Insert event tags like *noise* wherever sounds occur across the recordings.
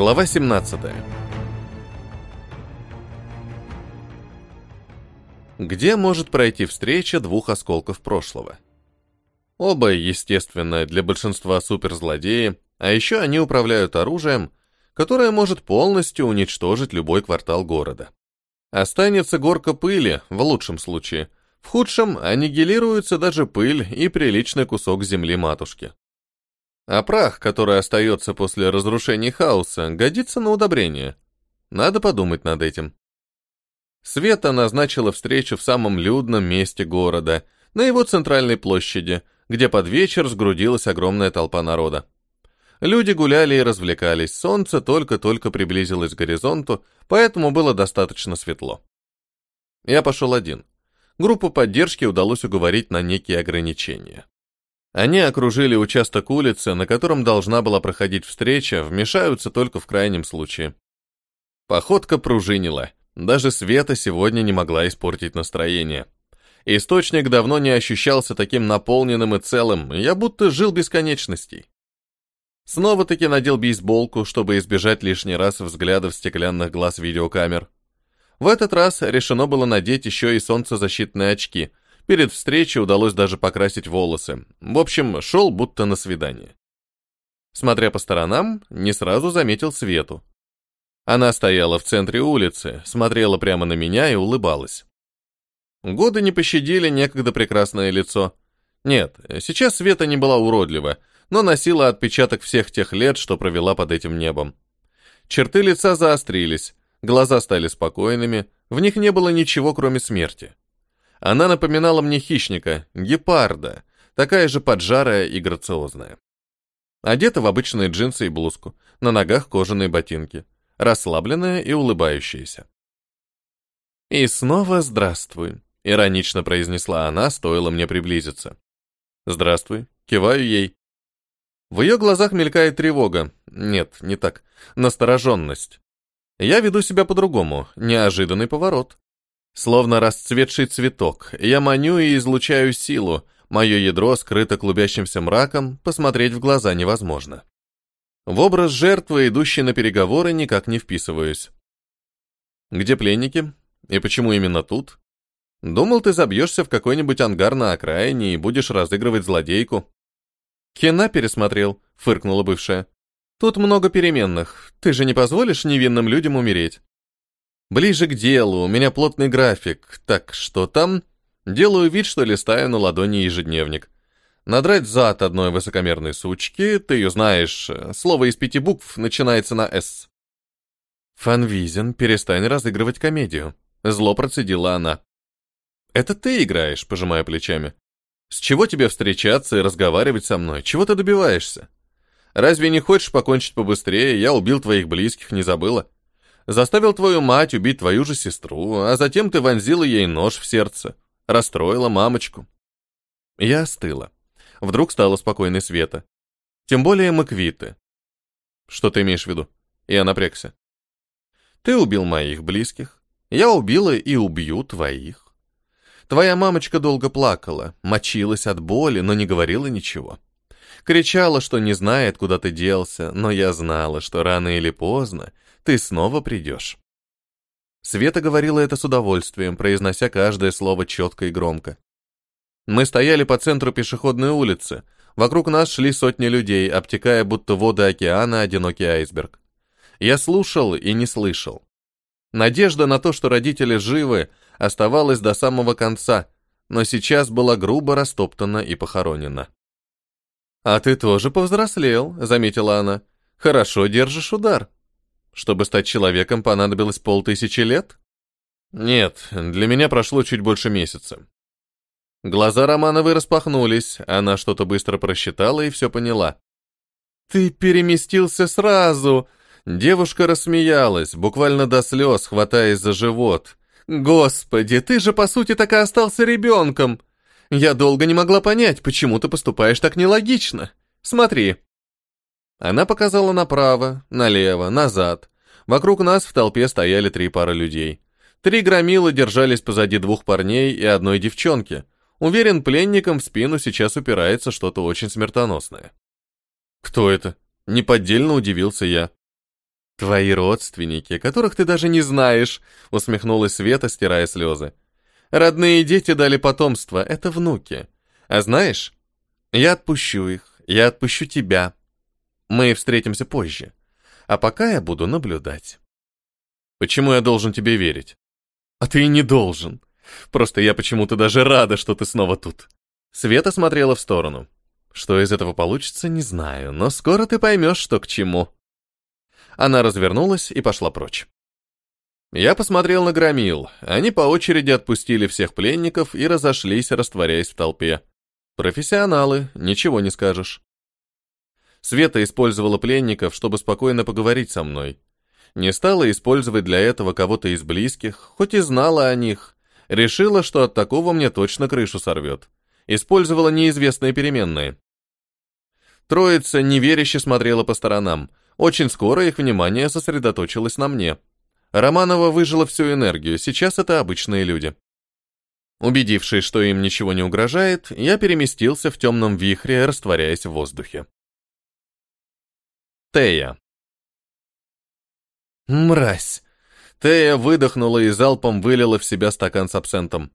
Глава 17. Где может пройти встреча двух осколков прошлого? Оба, естественно, для большинства суперзлодеи, а еще они управляют оружием, которое может полностью уничтожить любой квартал города. Останется горка пыли, в лучшем случае. В худшем аннигилируется даже пыль и приличный кусок земли матушки. А прах, который остается после разрушения хаоса, годится на удобрение. Надо подумать над этим. Света назначила встречу в самом людном месте города, на его центральной площади, где под вечер сгрудилась огромная толпа народа. Люди гуляли и развлекались, солнце только-только приблизилось к горизонту, поэтому было достаточно светло. Я пошел один. Группу поддержки удалось уговорить на некие ограничения. Они окружили участок улицы, на котором должна была проходить встреча, вмешаются только в крайнем случае. Походка пружинила. Даже Света сегодня не могла испортить настроение. Источник давно не ощущался таким наполненным и целым, я будто жил бесконечностей. Снова-таки надел бейсболку, чтобы избежать лишний раз взглядов стеклянных глаз видеокамер. В этот раз решено было надеть еще и солнцезащитные очки. Перед встречей удалось даже покрасить волосы. В общем, шел будто на свидание. Смотря по сторонам, не сразу заметил Свету. Она стояла в центре улицы, смотрела прямо на меня и улыбалась. Годы не пощадили некогда прекрасное лицо. Нет, сейчас Света не была уродлива, но носила отпечаток всех тех лет, что провела под этим небом. Черты лица заострились, глаза стали спокойными, в них не было ничего, кроме смерти. Она напоминала мне хищника, гепарда, такая же поджарая и грациозная. Одета в обычные джинсы и блузку, на ногах кожаные ботинки, расслабленная и улыбающаяся. «И снова здравствуй», — иронично произнесла она, стоило мне приблизиться. «Здравствуй», — киваю ей. В ее глазах мелькает тревога. Нет, не так. Настороженность. Я веду себя по-другому. Неожиданный поворот. Словно расцветший цветок. Я маню и излучаю силу. Мое ядро скрыто клубящимся мраком, посмотреть в глаза невозможно. В образ жертвы, идущей на переговоры, никак не вписываюсь. Где пленники? И почему именно тут? Думал, ты забьешься в какой-нибудь ангар на окраине и будешь разыгрывать злодейку. «Кина пересмотрел», — фыркнула бывшая. «Тут много переменных. Ты же не позволишь невинным людям умереть?» «Ближе к делу, у меня плотный график. Так, что там?» Делаю вид, что листаю на ладони ежедневник. Надрать зад одной высокомерной сучки, ты ее знаешь, слово из пяти букв начинается на «С». «Фанвизен, перестань разыгрывать комедию», — зло процедила она. «Это ты играешь», — пожимая плечами. С чего тебе встречаться и разговаривать со мной? Чего ты добиваешься? Разве не хочешь покончить побыстрее? Я убил твоих близких, не забыла. Заставил твою мать убить твою же сестру, а затем ты вонзила ей нож в сердце. Расстроила мамочку. Я остыла. Вдруг стало спокойной Света. Тем более мы квиты. Что ты имеешь в виду? Я напрягся. Ты убил моих близких. Я убила и убью твоих. Твоя мамочка долго плакала, мочилась от боли, но не говорила ничего. Кричала, что не знает, куда ты делся, но я знала, что рано или поздно ты снова придешь. Света говорила это с удовольствием, произнося каждое слово четко и громко. Мы стояли по центру пешеходной улицы. Вокруг нас шли сотни людей, обтекая будто воды океана одинокий айсберг. Я слушал и не слышал. Надежда на то, что родители живы, оставалась до самого конца, но сейчас была грубо растоптана и похоронена. «А ты тоже повзрослел», — заметила она. «Хорошо держишь удар. Чтобы стать человеком, понадобилось полтысячи лет?» «Нет, для меня прошло чуть больше месяца». Глаза Романовой распахнулись, она что-то быстро просчитала и все поняла. «Ты переместился сразу!» Девушка рассмеялась, буквально до слез, хватаясь за живот. «Господи, ты же по сути так и остался ребенком! Я долго не могла понять, почему ты поступаешь так нелогично. Смотри!» Она показала направо, налево, назад. Вокруг нас в толпе стояли три пары людей. Три громила держались позади двух парней и одной девчонки. Уверен, пленникам в спину сейчас упирается что-то очень смертоносное. «Кто это?» — неподдельно удивился я. «Твои родственники, которых ты даже не знаешь», — усмехнулась Света, стирая слезы. «Родные дети дали потомство, это внуки. А знаешь, я отпущу их, я отпущу тебя. Мы встретимся позже. А пока я буду наблюдать». «Почему я должен тебе верить?» «А ты и не должен. Просто я почему-то даже рада, что ты снова тут». Света смотрела в сторону. Что из этого получится, не знаю, но скоро ты поймешь, что к чему. Она развернулась и пошла прочь. Я посмотрел на громил. Они по очереди отпустили всех пленников и разошлись, растворяясь в толпе. Профессионалы, ничего не скажешь. Света использовала пленников, чтобы спокойно поговорить со мной. Не стала использовать для этого кого-то из близких, хоть и знала о них. Решила, что от такого мне точно крышу сорвет использовала неизвестные переменные. Троица неверяще смотрела по сторонам. Очень скоро их внимание сосредоточилось на мне. Романова выжила всю энергию, сейчас это обычные люди. Убедившись, что им ничего не угрожает, я переместился в темном вихре, растворяясь в воздухе. Тея. Мразь. Тея выдохнула и залпом вылила в себя стакан с абсентом.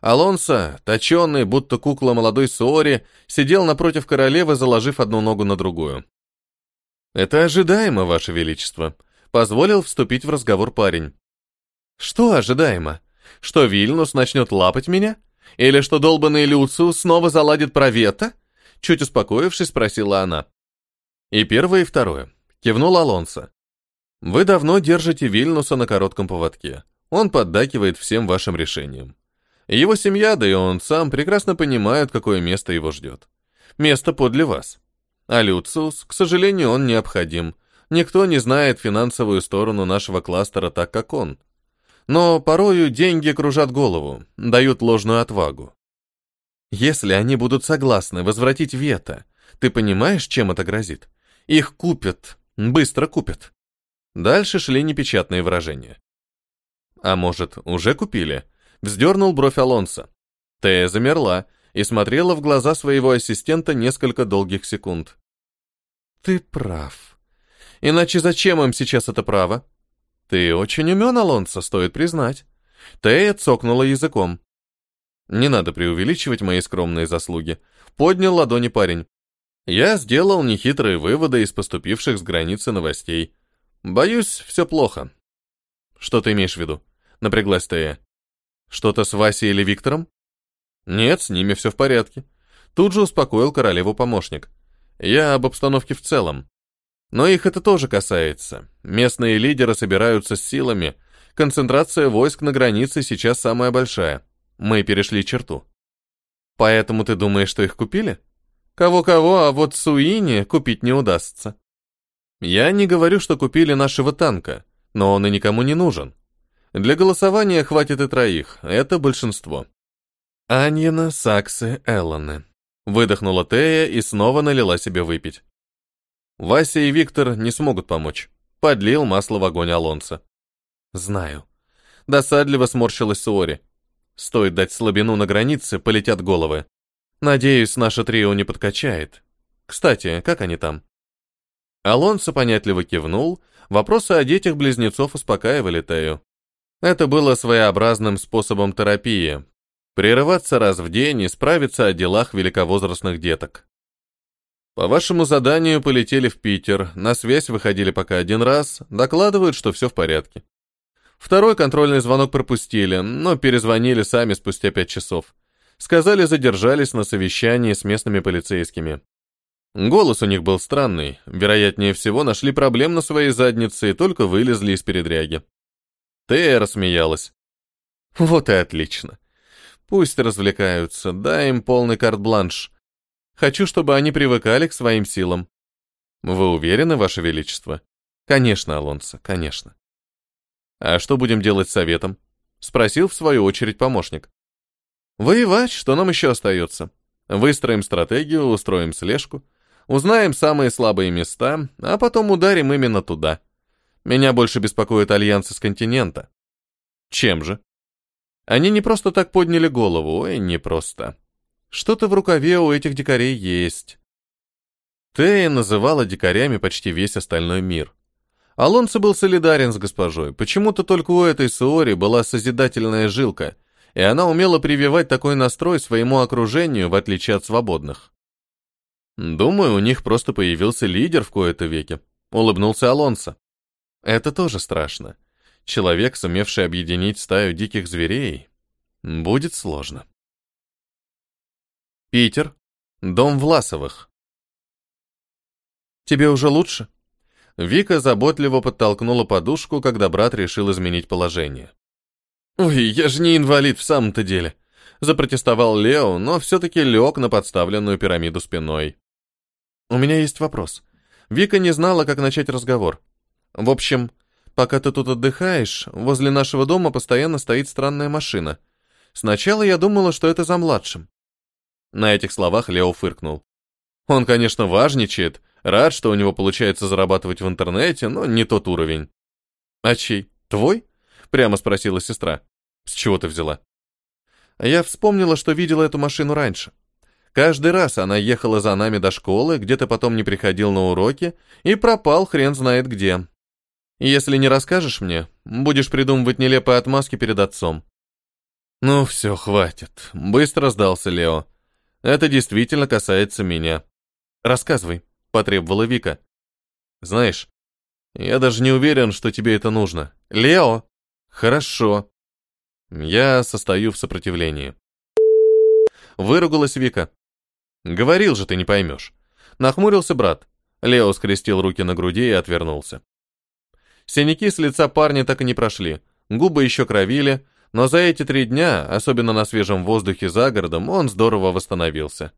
Алонсо, точенный, будто кукла молодой Суори, сидел напротив королевы, заложив одну ногу на другую. «Это ожидаемо, Ваше Величество», — позволил вступить в разговор парень. «Что ожидаемо? Что Вильнус начнет лапать меня? Или что долбанный Люциус снова заладит про вето?» Чуть успокоившись, спросила она. «И первое, и второе», — кивнул Алонсо. «Вы давно держите Вильнуса на коротком поводке. Он поддакивает всем вашим решениям. Его семья, да и он сам прекрасно понимают, какое место его ждет. Место подле вас. А Люциус, к сожалению, он необходим. Никто не знает финансовую сторону нашего кластера так, как он. Но порою деньги кружат голову, дают ложную отвагу. Если они будут согласны возвратить вето, ты понимаешь, чем это грозит? Их купят, быстро купят. Дальше шли непечатные выражения. А может, уже купили? Вздернул бровь Алонса. Тея замерла и смотрела в глаза своего ассистента несколько долгих секунд. «Ты прав. Иначе зачем им сейчас это право?» «Ты очень умен, Алонсо, стоит признать». Тея цокнула языком. «Не надо преувеличивать мои скромные заслуги», — поднял ладони парень. «Я сделал нехитрые выводы из поступивших с границы новостей. Боюсь, все плохо». «Что ты имеешь в виду?» — напряглась Тея. Что-то с Васей или Виктором? Нет, с ними все в порядке. Тут же успокоил королеву помощник. Я об обстановке в целом. Но их это тоже касается. Местные лидеры собираются с силами. Концентрация войск на границе сейчас самая большая. Мы перешли черту. Поэтому ты думаешь, что их купили? Кого-кого, а вот Суини купить не удастся. Я не говорю, что купили нашего танка, но он и никому не нужен. Для голосования хватит и троих, это большинство. Аньена, Саксы, Эллоны. Выдохнула Тея и снова налила себе выпить. Вася и Виктор не смогут помочь. Подлил масло в огонь Алонса. Знаю. Досадливо сморщилась Суори. Стоит дать слабину на границе, полетят головы. Надеюсь, наше трио не подкачает. Кстати, как они там? Алонсо понятливо кивнул. Вопросы о детях близнецов успокаивали Тею. Это было своеобразным способом терапии. Прерываться раз в день и справиться о делах великовозрастных деток. По вашему заданию полетели в Питер, на связь выходили пока один раз, докладывают, что все в порядке. Второй контрольный звонок пропустили, но перезвонили сами спустя пять часов. Сказали, задержались на совещании с местными полицейскими. Голос у них был странный, вероятнее всего нашли проблем на своей заднице и только вылезли из передряги. Тея рассмеялась. Вот и отлично. Пусть развлекаются, дай им полный карт-бланш. Хочу, чтобы они привыкали к своим силам. Вы уверены, Ваше Величество? Конечно, Алонсо, конечно. А что будем делать с советом? Спросил в свою очередь помощник. Воевать, что нам еще остается? Выстроим стратегию, устроим слежку, узнаем самые слабые места, а потом ударим именно туда. Меня больше беспокоит альянсы с континента. Чем же? Они не просто так подняли голову, ой, не просто. Что-то в рукаве у этих дикарей есть. Тея называла дикарями почти весь остальной мир. Алонсо был солидарен с госпожой. Почему-то только у этой Суори была созидательная жилка, и она умела прививать такой настрой своему окружению, в отличие от свободных. Думаю, у них просто появился лидер в кои-то веке. Улыбнулся Алонсо. Это тоже страшно. Человек, сумевший объединить стаю диких зверей, будет сложно. Питер. Дом Власовых. Тебе уже лучше? Вика заботливо подтолкнула подушку, когда брат решил изменить положение. «Ой, я же не инвалид в самом-то деле», — запротестовал Лео, но все-таки лег на подставленную пирамиду спиной. «У меня есть вопрос. Вика не знала, как начать разговор. В общем, пока ты тут отдыхаешь, возле нашего дома постоянно стоит странная машина. Сначала я думала, что это за младшим». На этих словах Лео фыркнул. Он, конечно, важничает, рад, что у него получается зарабатывать в интернете, но не тот уровень. «А чей? Твой?» — прямо спросила сестра. «С чего ты взяла?» Я вспомнила, что видела эту машину раньше. Каждый раз она ехала за нами до школы, где-то потом не приходил на уроки и пропал хрен знает где. Если не расскажешь мне, будешь придумывать нелепые отмазки перед отцом. Ну все, хватит. Быстро сдался Лео. Это действительно касается меня. Рассказывай, потребовала Вика. Знаешь, я даже не уверен, что тебе это нужно. Лео! Хорошо. Я состою в сопротивлении. Выругалась Вика. Говорил же, ты не поймешь. Нахмурился брат. Лео скрестил руки на груди и отвернулся. Синяки с лица парня так и не прошли. Губы еще кровили, но за эти три дня, особенно на свежем воздухе за городом, он здорово восстановился.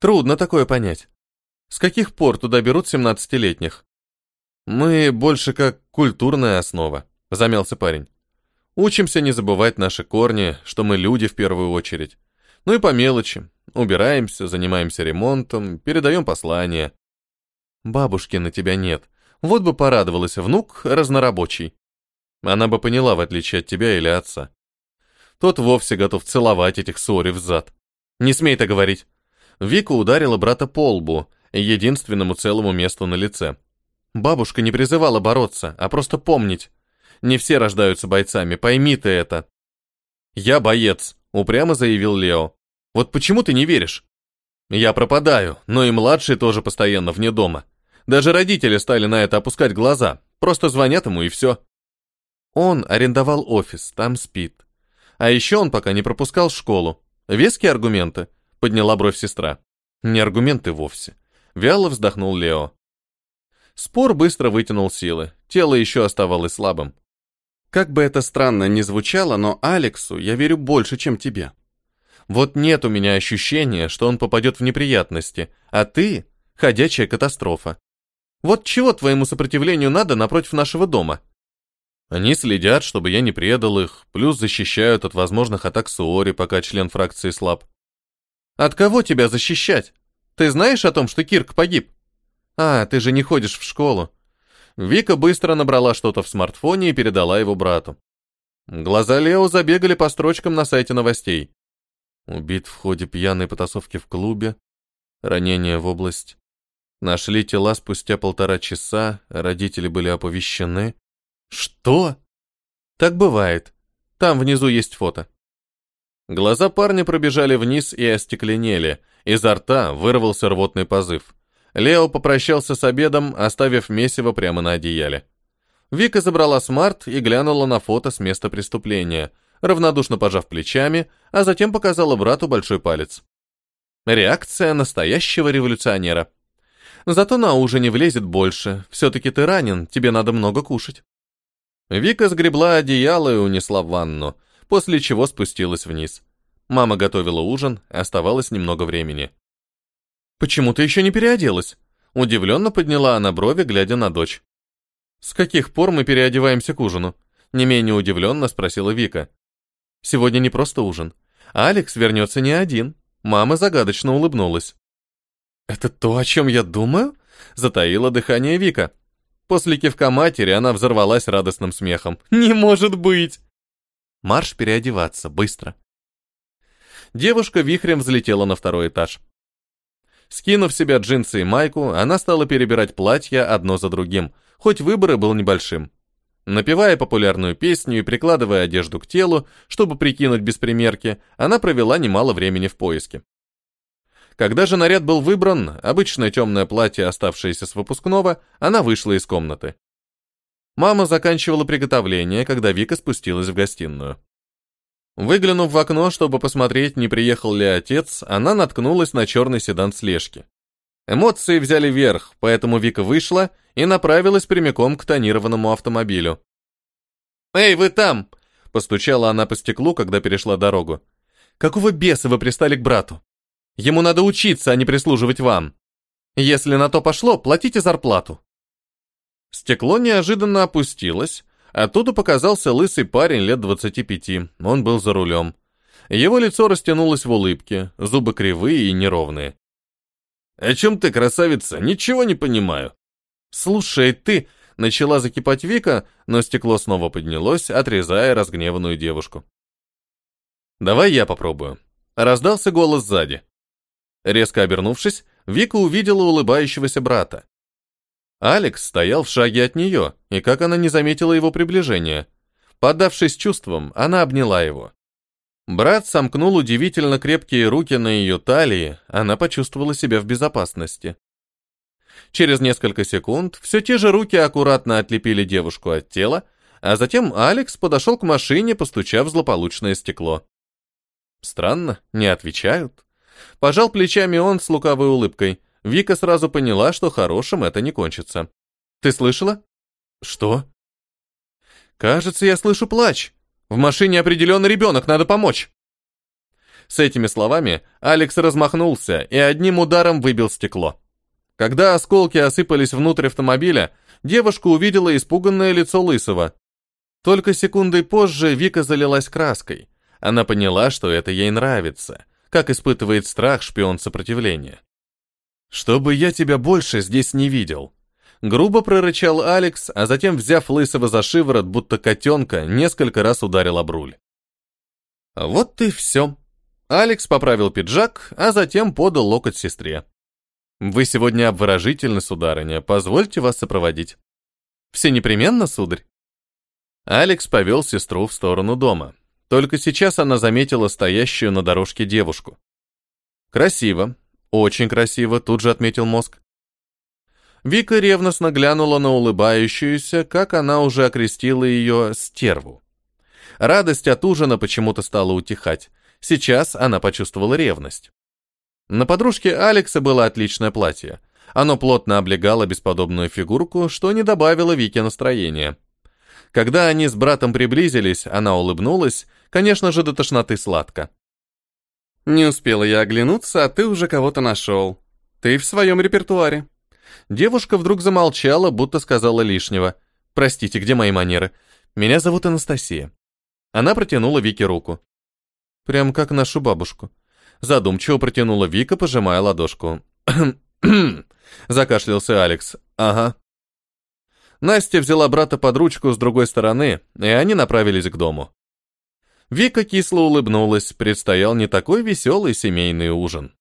Трудно такое понять. С каких пор туда берут семнадцатилетних? Мы больше как культурная основа, замялся парень. Учимся не забывать наши корни, что мы люди в первую очередь. Ну и по мелочи. Убираемся, занимаемся ремонтом, передаем послания. Бабушки на тебя нет. Вот бы порадовалась внук разнорабочий. Она бы поняла, в отличие от тебя или отца. Тот вовсе готов целовать этих ссори в зад. Не смей так говорить. Вика ударила брата по лбу, единственному целому месту на лице. Бабушка не призывала бороться, а просто помнить. Не все рождаются бойцами, пойми ты это. Я боец, упрямо заявил Лео. Вот почему ты не веришь? Я пропадаю, но и младший тоже постоянно вне дома. Даже родители стали на это опускать глаза, просто звонят ему и все. Он арендовал офис, там спит. А еще он пока не пропускал школу. Веские аргументы? Подняла бровь сестра. Не аргументы вовсе. Вяло вздохнул Лео. Спор быстро вытянул силы. Тело еще оставалось слабым. Как бы это странно ни звучало, но Алексу я верю больше, чем тебе. Вот нет у меня ощущения, что он попадет в неприятности, а ты — ходячая катастрофа. Вот чего твоему сопротивлению надо напротив нашего дома? Они следят, чтобы я не предал их, плюс защищают от возможных атак Суори, пока член фракции слаб. От кого тебя защищать? Ты знаешь о том, что Кирк погиб? А, ты же не ходишь в школу. Вика быстро набрала что-то в смартфоне и передала его брату. Глаза Лео забегали по строчкам на сайте новостей. Убит в ходе пьяной потасовки в клубе. Ранение в область. Нашли тела спустя полтора часа, родители были оповещены. Что? Так бывает. Там внизу есть фото. Глаза парня пробежали вниз и остекленели. Изо рта вырвался рвотный позыв. Лео попрощался с обедом, оставив месиво прямо на одеяле. Вика забрала смарт и глянула на фото с места преступления – равнодушно пожав плечами, а затем показала брату большой палец. Реакция настоящего революционера. Зато на ужине влезет больше. Все-таки ты ранен, тебе надо много кушать. Вика сгребла одеяло и унесла в ванну, после чего спустилась вниз. Мама готовила ужин, оставалось немного времени. «Почему ты еще не переоделась?» Удивленно подняла она брови, глядя на дочь. «С каких пор мы переодеваемся к ужину?» Не менее удивленно спросила Вика. Сегодня не просто ужин. Алекс вернется не один. Мама загадочно улыбнулась. «Это то, о чем я думаю?» Затаила дыхание Вика. После кивка матери она взорвалась радостным смехом. «Не может быть!» Марш переодеваться, быстро. Девушка вихрем взлетела на второй этаж. Скинув себя джинсы и майку, она стала перебирать платья одно за другим, хоть выбор и был небольшим. Напевая популярную песню и прикладывая одежду к телу, чтобы прикинуть без примерки, она провела немало времени в поиске. Когда же наряд был выбран, обычное темное платье, оставшееся с выпускного, она вышла из комнаты. Мама заканчивала приготовление, когда Вика спустилась в гостиную. Выглянув в окно, чтобы посмотреть, не приехал ли отец, она наткнулась на черный седан слежки. Эмоции взяли верх, поэтому Вика вышла и направилась прямиком к тонированному автомобилю. «Эй, вы там!» – постучала она по стеклу, когда перешла дорогу. «Какого беса вы пристали к брату? Ему надо учиться, а не прислуживать вам. Если на то пошло, платите зарплату». Стекло неожиданно опустилось, оттуда показался лысый парень лет 25, он был за рулем. Его лицо растянулось в улыбке, зубы кривые и неровные. «О чем ты, красавица? Ничего не понимаю». «Слушай, ты...» — начала закипать Вика, но стекло снова поднялось, отрезая разгневанную девушку. «Давай я попробую». Раздался голос сзади. Резко обернувшись, Вика увидела улыбающегося брата. Алекс стоял в шаге от нее, и как она не заметила его приближения. Поддавшись чувствам, она обняла его. Брат сомкнул удивительно крепкие руки на ее талии, она почувствовала себя в безопасности. Через несколько секунд все те же руки аккуратно отлепили девушку от тела, а затем Алекс подошел к машине, постучав в злополучное стекло. Странно, не отвечают. Пожал плечами он с лукавой улыбкой. Вика сразу поняла, что хорошим это не кончится. «Ты слышала?» «Что?» «Кажется, я слышу плач. В машине определенно ребенок, надо помочь». С этими словами Алекс размахнулся и одним ударом выбил стекло. Когда осколки осыпались внутрь автомобиля, девушка увидела испуганное лицо Лысого. Только секундой позже Вика залилась краской. Она поняла, что это ей нравится, как испытывает страх шпион сопротивления. «Чтобы я тебя больше здесь не видел», Грубо прорычал Алекс, а затем, взяв Лысого за шиворот, будто котенка, несколько раз ударил об руль. Вот и все. Алекс поправил пиджак, а затем подал локоть сестре. «Вы сегодня обворожительны, сударыня, позвольте вас сопроводить». «Все непременно, сударь?» Алекс повел сестру в сторону дома. Только сейчас она заметила стоящую на дорожке девушку. Красиво, очень красиво, тут же отметил мозг. Вика ревностно глянула на улыбающуюся, как она уже окрестила ее, стерву. Радость от ужина почему-то стала утихать. Сейчас она почувствовала ревность. На подружке Алекса было отличное платье. Оно плотно облегало бесподобную фигурку, что не добавило Вике настроения. Когда они с братом приблизились, она улыбнулась, конечно же, до тошноты сладко. Не успела я оглянуться, а ты уже кого-то нашел. Ты в своем репертуаре. Девушка вдруг замолчала, будто сказала лишнего. Простите, где мои манеры? Меня зовут Анастасия. Она протянула Вике руку. Прям как нашу бабушку. Задумчиво протянула Вика, пожимая ладошку. *clears throat* Закашлялся Алекс. Ага. Настя взяла брата под ручку с другой стороны, и они направились к дому. Вика кисло улыбнулась, предстоял не такой веселый семейный ужин.